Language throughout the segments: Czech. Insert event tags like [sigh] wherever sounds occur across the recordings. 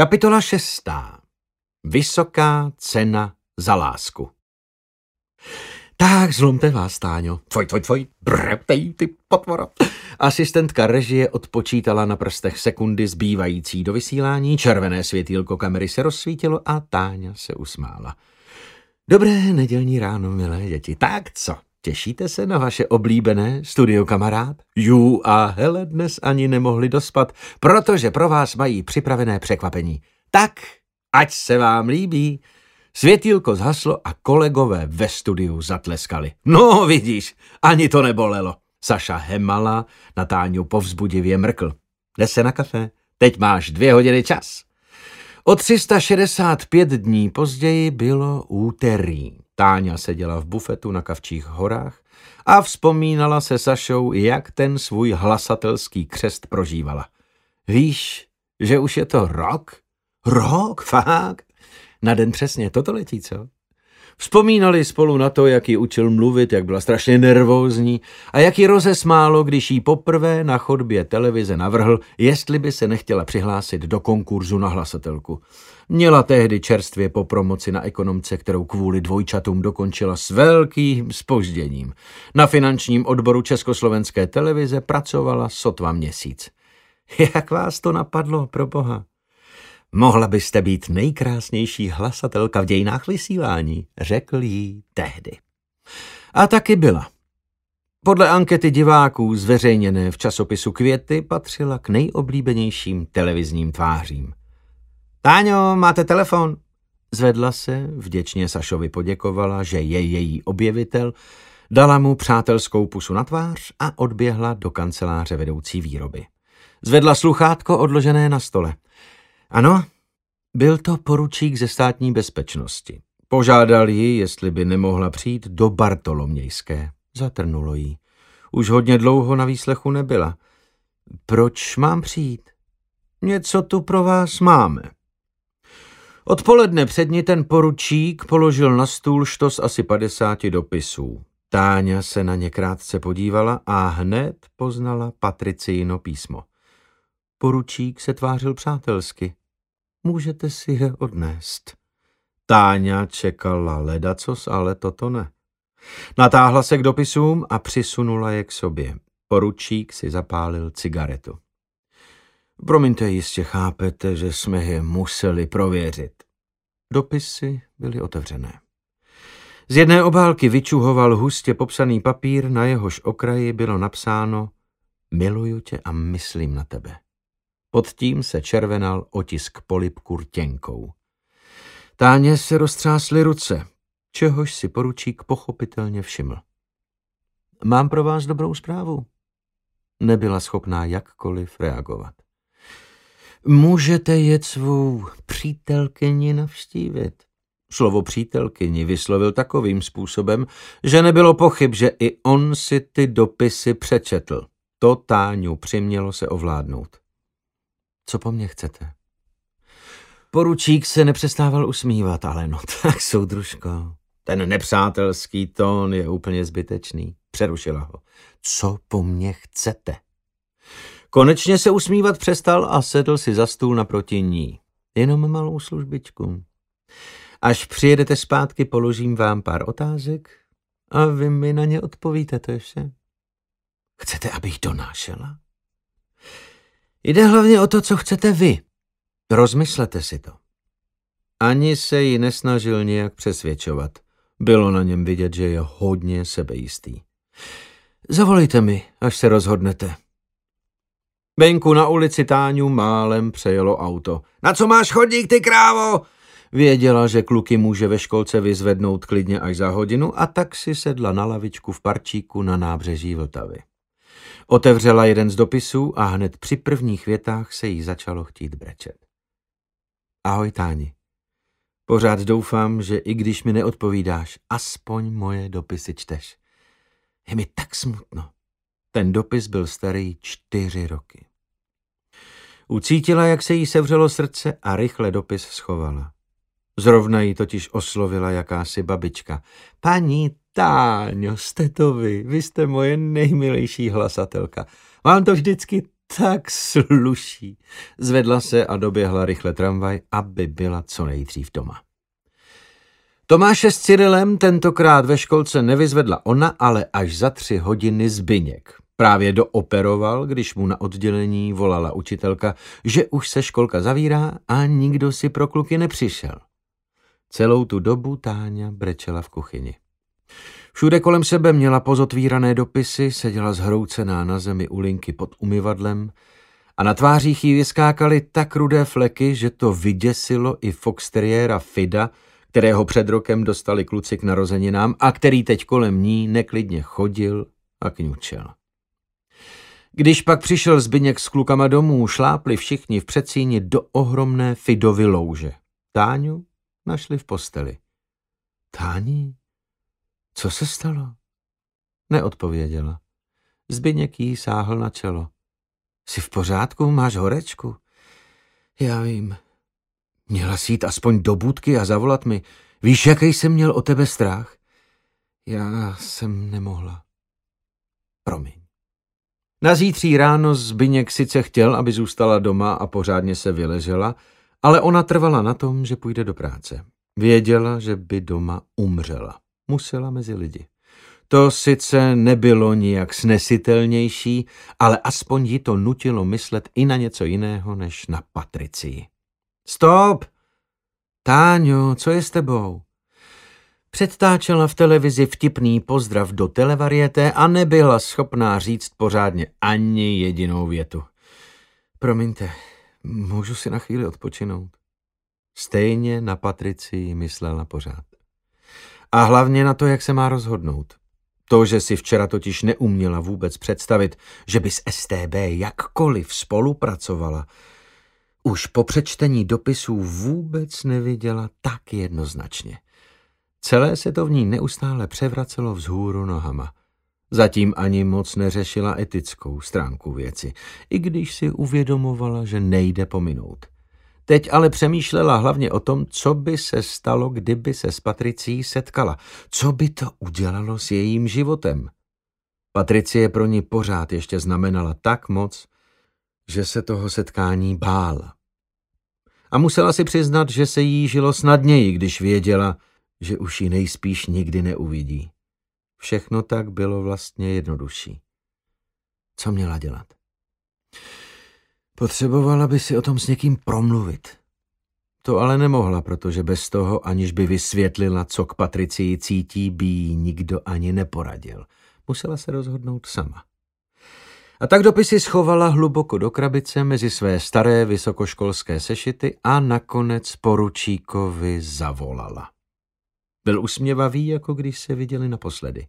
Kapitola šestá. Vysoká cena za lásku. Tak, zlomte vás, Táňo. Tvoj, tvoj, tvoj, breptej, ty potvora. Asistentka režie odpočítala na prstech sekundy zbývající do vysílání, červené světýlko kamery se rozsvítilo a Táňa se usmála. Dobré nedělní ráno, milé děti. Tak co? Těšíte se na vaše oblíbené studio kamarád? Jú a hele dnes ani nemohli dospat, protože pro vás mají připravené překvapení. Tak, ať se vám líbí. Světýlko zhaslo a kolegové ve studiu zatleskali. No, vidíš, ani to nebolelo. Saša hemala, na Táňu povzbudivě mrkl. Jde se na kafe, teď máš dvě hodiny čas. O 365 dní později bylo úterý. Táňa seděla v bufetu na Kavčích horách a vzpomínala se Sašou, jak ten svůj hlasatelský křest prožívala. Víš, že už je to rok? Rok? Fakt? Na den přesně, toto letí, co? Vzpomínali spolu na to, jak ji učil mluvit, jak byla strašně nervózní a jak ji rozesmálo, když jí poprvé na chodbě televize navrhl, jestli by se nechtěla přihlásit do konkurzu na hlasatelku. Měla tehdy čerstvě po promoci na ekonomce, kterou kvůli dvojčatům dokončila s velkým spožděním. Na finančním odboru Československé televize pracovala sotva měsíc. [laughs] Jak vás to napadlo, pro boha? Mohla byste být nejkrásnější hlasatelka v dějinách vysílání, řekl jí tehdy. A taky byla. Podle ankety diváků zveřejněné v časopisu Květy patřila k nejoblíbenějším televizním tvářím. Táňo, máte telefon? Zvedla se, vděčně Sašovi poděkovala, že je její objevitel, dala mu přátelskou pusu na tvář a odběhla do kanceláře vedoucí výroby. Zvedla sluchátko odložené na stole. Ano, byl to poručík ze státní bezpečnosti. Požádal ji, jestli by nemohla přijít do Bartolomějské. Zatrnulo jí. Už hodně dlouho na výslechu nebyla. Proč mám přijít? Něco tu pro vás máme. Odpoledne před ní ten poručík položil na stůl štos asi padesáti dopisů. Táňa se na ně krátce podívala a hned poznala Patricino písmo. Poručík se tvářil přátelsky. Můžete si je odnést. Táňa čekala ledacos, ale toto ne. Natáhla se k dopisům a přisunula je k sobě. Poručík si zapálil cigaretu. Promiňte, jistě chápete, že jsme je museli prověřit. Dopisy byly otevřené. Z jedné obálky vyčuhoval hustě popsaný papír, na jehož okraji bylo napsáno Miluju tě a myslím na tebe. Pod tím se červenal otisk polipku rtěnkou. Táně se roztřásly ruce, čehož si poručík pochopitelně všiml. Mám pro vás dobrou zprávu. Nebyla schopná jakkoliv reagovat. Můžete jet svou přítelkyni navštívit. Slovo přítelkyni vyslovil takovým způsobem, že nebylo pochyb, že i on si ty dopisy přečetl. To Táňu přimělo se ovládnout. Co po mně chcete? Poručík se nepřestával usmívat, ale no tak, soudružko, ten nepřátelský tón je úplně zbytečný. Přerušila ho. Co po mně chcete? Konečně se usmívat přestal a sedl si za stůl naproti ní. Jenom malou službičku. Až přijedete zpátky, položím vám pár otázek a vy mi na ně odpovíte, to je vše. Chcete, abych donášela? Jde hlavně o to, co chcete vy. Rozmyslete si to. Ani se ji nesnažil nějak přesvědčovat. Bylo na něm vidět, že je hodně sebejistý. Zavolejte mi, až se rozhodnete. Venku na ulici Táňu málem přejelo auto. Na co máš chodník, ty krávo? Věděla, že kluky může ve školce vyzvednout klidně až za hodinu a tak si sedla na lavičku v parčíku na nábřeží Vltavy. Otevřela jeden z dopisů a hned při prvních větách se jí začalo chtít brečet. Ahoj, Táni. Pořád doufám, že i když mi neodpovídáš, aspoň moje dopisy čteš. Je mi tak smutno. Ten dopis byl starý čtyři roky. Ucítila, jak se jí sevřelo srdce a rychle dopis schovala. Zrovna jí totiž oslovila jakási babička. Paní Táňo, jste to vy, vy jste moje nejmilejší hlasatelka. Vám to vždycky tak sluší. Zvedla se a doběhla rychle tramvaj, aby byla co nejdřív doma. Tomáše s Cyrilem tentokrát ve školce nevyzvedla ona, ale až za tři hodiny Zbyněk. Právě dooperoval, když mu na oddělení volala učitelka, že už se školka zavírá a nikdo si pro kluky nepřišel. Celou tu dobu Táňa brečela v kuchyni. Všude kolem sebe měla pozotvírané dopisy, seděla zhroucená na zemi u linky pod umyvadlem a na tvářích jí vyskákaly tak rudé fleky, že to vyděsilo i foxteriéra Fida, kterého před rokem dostali kluci k narozeninám a který teď kolem ní neklidně chodil a kňučel. Když pak přišel Zbyněk s klukama domů, šlápli všichni v předsíni do ohromné Fidovy louže. Táňu našli v posteli. Táni, co se stalo? Neodpověděla. Zbyněk jí sáhl na čelo. Jsi v pořádku? Máš horečku? Já vím. Měla si jít aspoň do budky a zavolat mi. Víš, jaký jsem měl o tebe strach? Já jsem nemohla. Promiň. Na zítří ráno Zbyněk sice chtěl, aby zůstala doma a pořádně se vyležela, ale ona trvala na tom, že půjde do práce. Věděla, že by doma umřela. Musela mezi lidi. To sice nebylo nijak snesitelnější, ale aspoň ji to nutilo myslet i na něco jiného než na Patricii. Stop! Táňo, co je s tebou? Předtáčela v televizi vtipný pozdrav do televarieté a nebyla schopná říct pořádně ani jedinou větu. Promiňte, můžu si na chvíli odpočinout? Stejně na Patrici myslela pořád. A hlavně na to, jak se má rozhodnout. To, že si včera totiž neuměla vůbec představit, že by s STB jakkoliv spolupracovala, už po přečtení dopisů vůbec neviděla tak jednoznačně – Celé se to v ní neustále převracelo vzhůru nohama. Zatím ani moc neřešila etickou stránku věci, i když si uvědomovala, že nejde pominout. Teď ale přemýšlela hlavně o tom, co by se stalo, kdyby se s Patricí setkala. Co by to udělalo s jejím životem? Patricie pro ní pořád ještě znamenala tak moc, že se toho setkání bála. A musela si přiznat, že se jí žilo snadněji, když věděla, že už ji nejspíš nikdy neuvidí. Všechno tak bylo vlastně jednodušší. Co měla dělat? Potřebovala by si o tom s někým promluvit. To ale nemohla, protože bez toho, aniž by vysvětlila, co k Patricii cítí, by jí nikdo ani neporadil. Musela se rozhodnout sama. A tak dopisy schovala hluboko do krabice mezi své staré vysokoškolské sešity a nakonec poručíkovi zavolala. Byl usměvavý, jako když se viděli naposledy.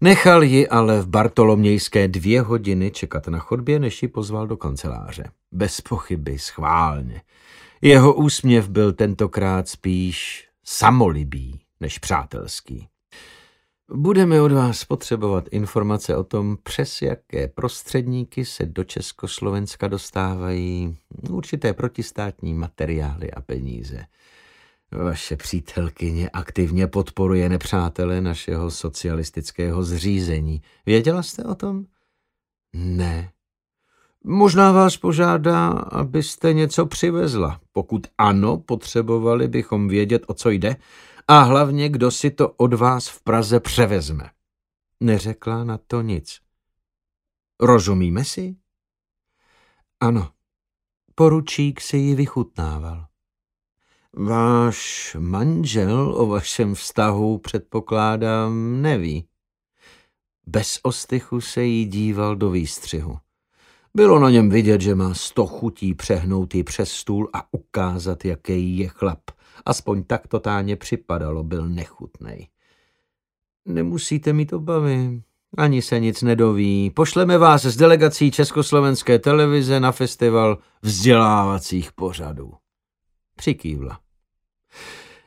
Nechal ji ale v Bartolomějské dvě hodiny čekat na chodbě, než ji pozval do kanceláře. Bez pochyby, schválně. Jeho úsměv byl tentokrát spíš samolibý než přátelský. Budeme od vás potřebovat informace o tom, přes jaké prostředníky se do Československa dostávají určité protistátní materiály a peníze. Vaše přítelkyně aktivně podporuje nepřátele našeho socialistického zřízení. Věděla jste o tom? Ne. Možná vás požádá, abyste něco přivezla. Pokud ano, potřebovali bychom vědět, o co jde a hlavně, kdo si to od vás v Praze převezme. Neřekla na to nic. Rozumíme si? Ano. Poručík si ji vychutnával. Váš manžel o vašem vztahu, předpokládám, neví. Bez ostychu se jí díval do výstřihu. Bylo na něm vidět, že má sto chutí přehnout ji přes stůl a ukázat, jaký je chlap. Aspoň tak to táně připadalo, byl nechutnej. Nemusíte mít obavy, ani se nic nedoví. Pošleme vás s delegací Československé televize na festival vzdělávacích pořadů. Přikývla.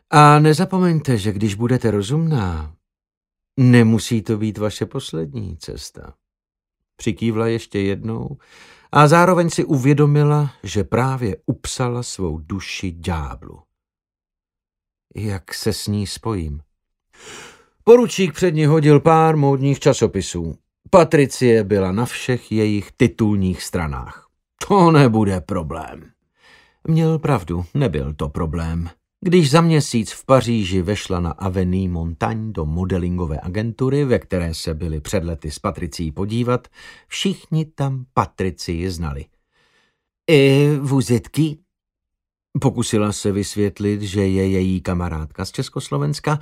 A nezapomeňte, že když budete rozumná, nemusí to být vaše poslední cesta. Přikývla ještě jednou a zároveň si uvědomila, že právě upsala svou duši ďáblu. Jak se s ní spojím? Poručík před ní hodil pár módních časopisů. Patricie byla na všech jejich titulních stranách. To nebude problém. Měl pravdu, nebyl to problém. Když za měsíc v Paříži vešla na Avenue Montagne do modelingové agentury, ve které se byli před lety s Patricí podívat, všichni tam Patricii znali. E qui? Pokusila se vysvětlit, že je její kamarádka z Československa,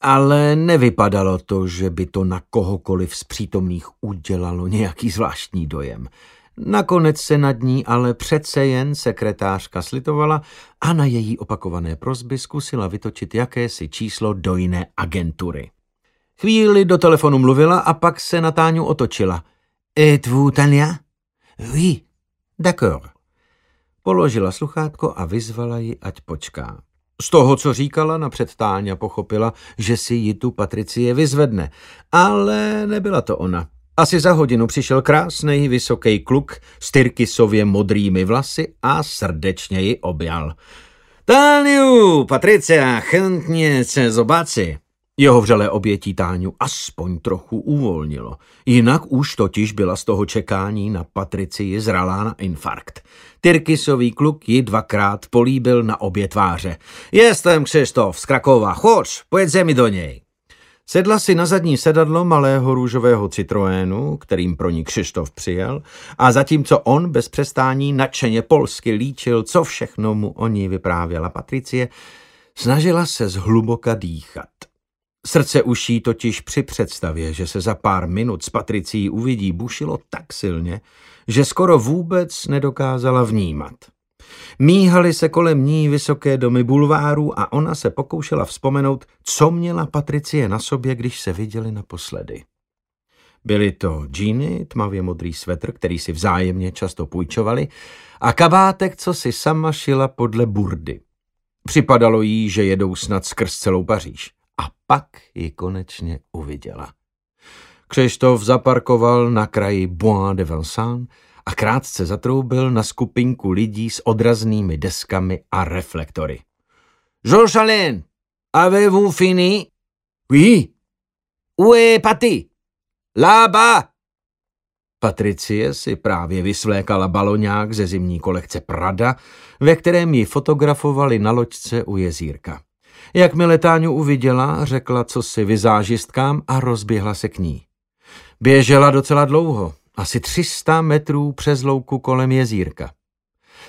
ale nevypadalo to, že by to na kohokoliv z přítomných udělalo nějaký zvláštní dojem. Nakonec se nad ní ale přece jen sekretářka slitovala a na její opakované prozby zkusila vytočit jakési číslo do jiné agentury. Chvíli do telefonu mluvila a pak se na Táňu otočila. Et vous, Tania? Oui, d'accord. Položila sluchátko a vyzvala ji, ať počká. Z toho, co říkala, napřed Táňa pochopila, že si ji tu Patricie vyzvedne, ale nebyla to ona. Asi za hodinu přišel krásný vysoký kluk s tyrkysově modrými vlasy a srdečně ji objal. Táňu, Patricia, chętně se zobaci. Jeho vřelé obětí Táňu aspoň trochu uvolnilo. Jinak už totiž byla z toho čekání na Patricii zralá na infarkt. Tyrkisový kluk ji dvakrát políbil na obě tváře. Jestem Křištof z Krakova, choď, pojď mi do něj. Sedla si na zadní sedadlo malého růžového Citroénu, kterým pro ní Křištof přijel, a zatímco on bez přestání nadšeně polsky líčil, co všechno mu o ní vyprávěla Patricie, snažila se zhluboka dýchat. Srdce uší totiž při představě, že se za pár minut s Patricí uvidí, bušilo tak silně, že skoro vůbec nedokázala vnímat. Míhaly se kolem ní vysoké domy bulváru a ona se pokoušela vzpomenout, co měla Patricie na sobě, když se viděli naposledy. Byly to džíny, tmavě modrý svetr, který si vzájemně často půjčovali, a kabátek, co si sama šila podle burdy. Připadalo jí, že jedou snad skrz celou Paříž. A pak ji konečně uviděla. Křištof zaparkoval na kraji Bois de Vincennes a krátce zatroubil na skupinku lidí s odraznými deskami a reflektory. Alain, avez-vous fini? Oui. Où est Patty? Là-bas. Patricie si právě vysvlékala baloňák ze zimní kolekce Prada, ve kterém ji fotografovali na loďce u jezírka. Jakmile Táňu uviděla, řekla co si vizážistkám a rozběhla se k ní. Běžela docela dlouho, asi 300 metrů přes louku kolem jezírka.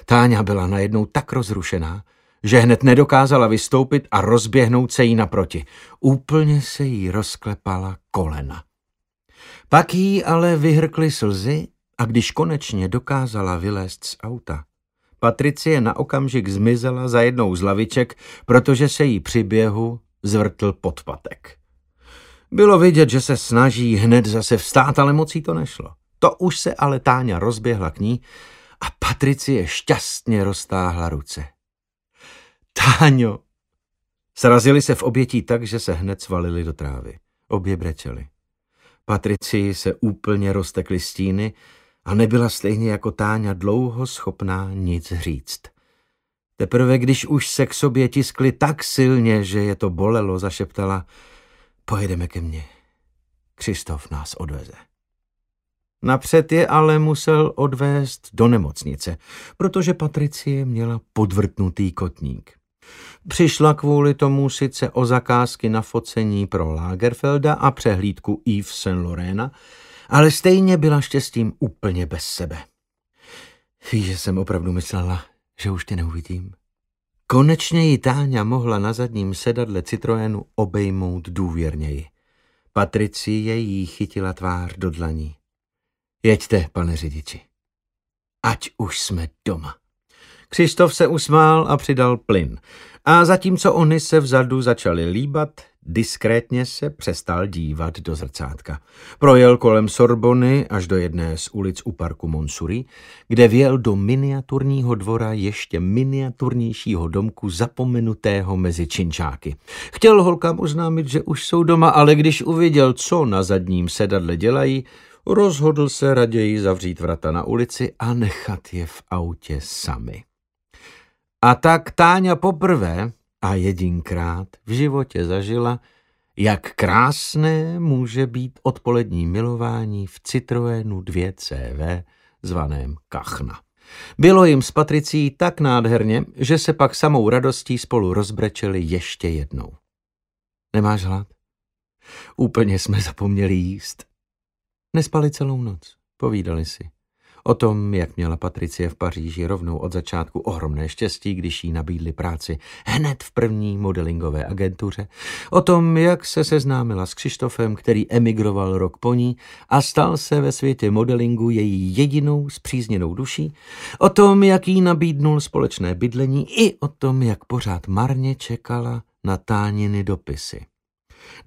Táňa byla najednou tak rozrušená, že hned nedokázala vystoupit a rozběhnout se jí naproti. Úplně se jí rozklepala kolena. Pak jí ale vyhrkly slzy a když konečně dokázala vylézt z auta, Patricie na okamžik zmizela za jednou z laviček, protože se jí při běhu zvrtl podpatek. Bylo vidět, že se snaží hned zase vstát, ale mocí to nešlo. To už se ale Táňa rozběhla k ní a Patricie šťastně roztáhla ruce. Táňo! Srazili se v obětí tak, že se hned svalili do trávy. Obě brečeli. Patricii se úplně roztekly stíny a nebyla stejně jako Táňa dlouho schopná nic říct. Teprve když už se k sobě tiskli tak silně, že je to bolelo, zašeptala, pojedeme ke mně. Křistof nás odveze. Napřed je ale musel odvést do nemocnice, protože Patricie měla podvrtnutý kotník. Přišla kvůli tomu sice o zakázky na focení pro Lagerfelda a přehlídku Yves Saint Lorena, ale stejně byla štěstím úplně bez sebe. Že jsem opravdu myslela, že už tě neuvidím. Konečně ji Táňa mohla na zadním sedadle Citroenu obejmout důvěrněji. Patricie jí chytila tvář do dlaní. Jeďte, pane řidiči. Ať už jsme doma. Křištof se usmál a přidal plyn. A zatímco oni se vzadu začali líbat, diskrétně se přestal dívat do zrcátka. Projel kolem Sorbony až do jedné z ulic u parku Monsuri, kde vjel do miniaturního dvora ještě miniaturnějšího domku zapomenutého mezi činčáky. Chtěl holkám oznámit, že už jsou doma, ale když uviděl, co na zadním sedadle dělají, rozhodl se raději zavřít vrata na ulici a nechat je v autě sami. A tak Táňa poprvé a jedinkrát v životě zažila, jak krásné může být odpolední milování v Citroenu 2CV zvaném Kachna. Bylo jim s Patricí tak nádherně, že se pak samou radostí spolu rozbrečeli ještě jednou. Nemáš hlad? Úplně jsme zapomněli jíst. Nespali celou noc, povídali si. O tom, jak měla Patricie v Paříži rovnou od začátku ohromné štěstí, když jí nabídli práci hned v první modelingové agentuře. O tom, jak se seznámila s Křištofem, který emigroval rok po ní a stal se ve světě modelingu její jedinou zpřízněnou duší. O tom, jak jí nabídnul společné bydlení i o tom, jak pořád marně čekala na táněny dopisy.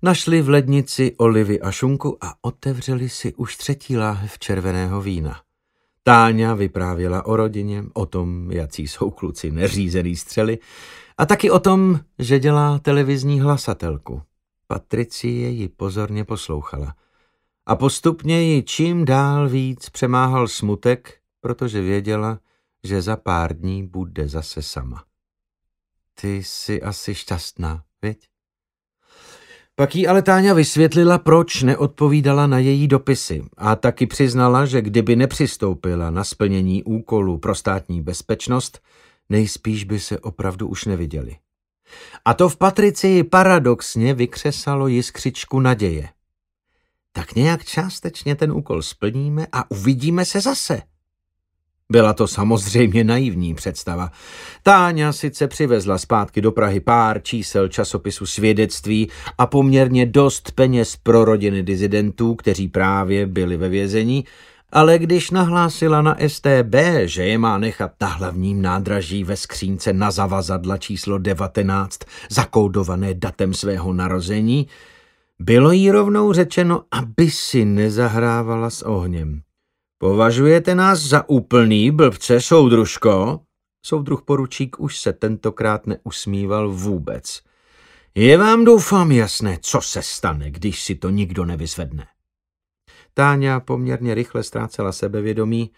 Našli v lednici olivy a šunku a otevřeli si už třetí láhev červeného vína. Táňa vyprávěla o rodině, o tom, jací jsou kluci neřízený střely a taky o tom, že dělá televizní hlasatelku. Patricie ji pozorně poslouchala. A postupně ji čím dál víc přemáhal smutek, protože věděla, že za pár dní bude zase sama. Ty jsi asi šťastná, viď? Pak jí ale Táňa vysvětlila, proč neodpovídala na její dopisy a taky přiznala, že kdyby nepřistoupila na splnění úkolu pro státní bezpečnost, nejspíš by se opravdu už neviděli. A to v Patricii paradoxně vykřesalo jiskřičku naděje. Tak nějak částečně ten úkol splníme a uvidíme se zase, byla to samozřejmě naivní představa. Táňa sice přivezla zpátky do Prahy pár čísel časopisu svědectví a poměrně dost peněz pro rodiny dizidentů, kteří právě byli ve vězení, ale když nahlásila na STB, že je má nechat na hlavním nádraží ve skřínce na zavazadla číslo 19, zakódované datem svého narození, bylo jí rovnou řečeno, aby si nezahrávala s ohněm. Považujete nás za úplný blbce, soudružko? Soudruh poručík už se tentokrát neusmíval vůbec. Je vám doufám jasné, co se stane, když si to nikdo nevyzvedne. Táňa poměrně rychle ztrácela sebevědomí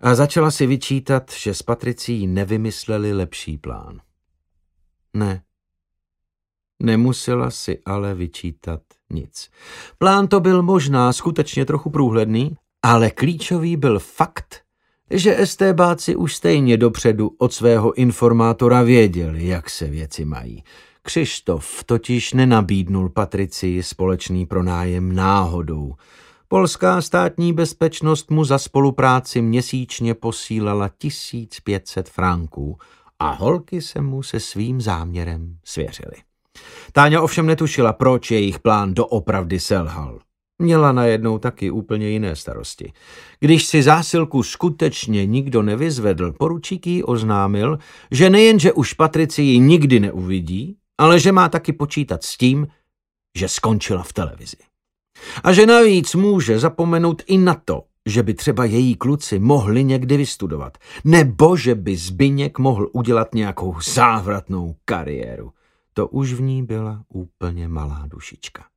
a začala si vyčítat, že s Patricí nevymysleli lepší plán. Ne, nemusela si ale vyčítat nic. Plán to byl možná skutečně trochu průhledný, ale klíčový byl fakt, že estébáci už stejně dopředu od svého informátora věděli, jak se věci mají. Křištof totiž nenabídnul Patricii společný pronájem náhodou. Polská státní bezpečnost mu za spolupráci měsíčně posílala 1500 franků a holky se mu se svým záměrem svěřily. Táňa ovšem netušila, proč jejich plán doopravdy selhal. Měla najednou taky úplně jiné starosti. Když si zásilku skutečně nikdo nevyzvedl, poručík jí oznámil, že nejenže už Patricii nikdy neuvidí, ale že má taky počítat s tím, že skončila v televizi. A že navíc může zapomenout i na to, že by třeba její kluci mohli někdy vystudovat, nebo že by Zbyněk mohl udělat nějakou závratnou kariéru. To už v ní byla úplně malá dušička.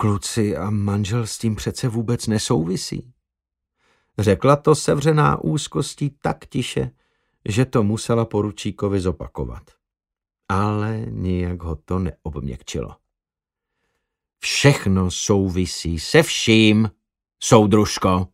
Kluci a manžel s tím přece vůbec nesouvisí. Řekla to sevřená úzkostí tak tiše, že to musela poručíkovi zopakovat. Ale nijak ho to neobměkčilo. Všechno souvisí se vším, soudružko.